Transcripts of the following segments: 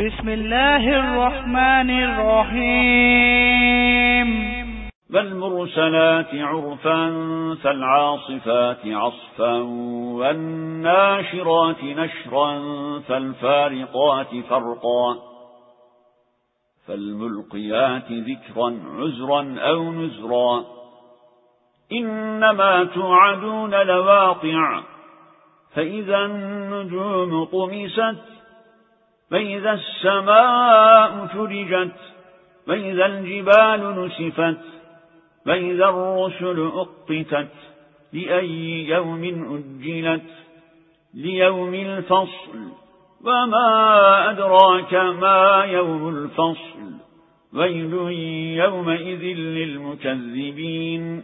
بسم الله الرحمن الرحيم فالمرسلات عرفا فالعاصفات عصفا والناشرات نشرا فالفارقات فرقا فالملقيات ذكرا عزرا أو نزرا إنما توعدون لواقع فإذا النجوم طمست فإذا السماء فرجت فإذا الجبال نسفت فإذا الرسل أقتت لأي يوم أجلت ليوم الفصل وما أدراك ما يوم الفصل ويل يومئذ للمكذبين.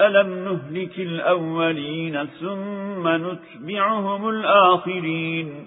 ألم نهلك الأولين ثم نتبعهم الآخرين؟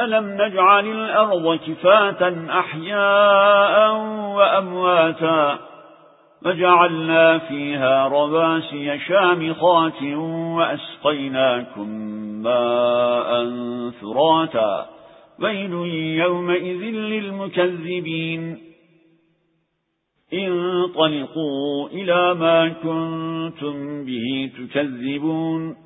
ألم نجعل الأرض كفاة أحياء وأمواتا وجعلنا فيها رباسي شامخات وأسقيناكم ماء ثراتا ويل يومئذ للمكذبين. انطلقوا إلى ما كنتم به تكذبون.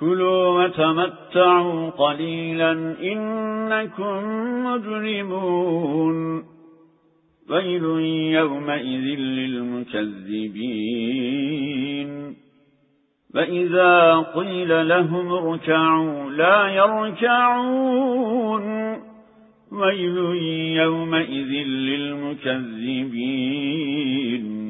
كلوا وتمتعوا قليلا إنكم مجرمون. ويل يومئذ للمكذبين. فإذا قيل لهم اركعوا لا يركعون. ويل يومئذ للمكذبين.